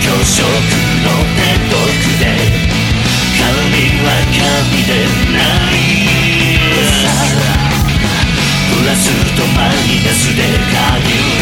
虚は神でない。さプラスとマイナスで加入